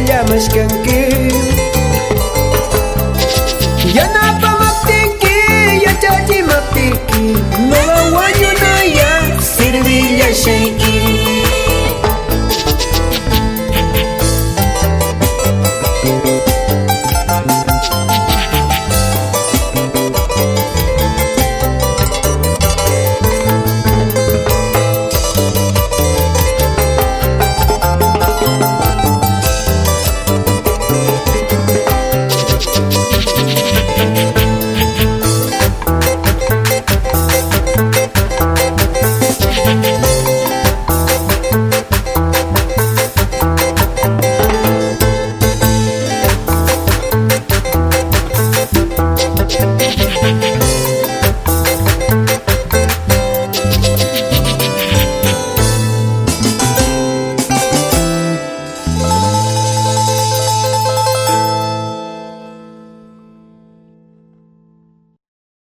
llamas canquil Yanapa maptiki, yachachi maptiki Nueva guayunaya, servilla shaiki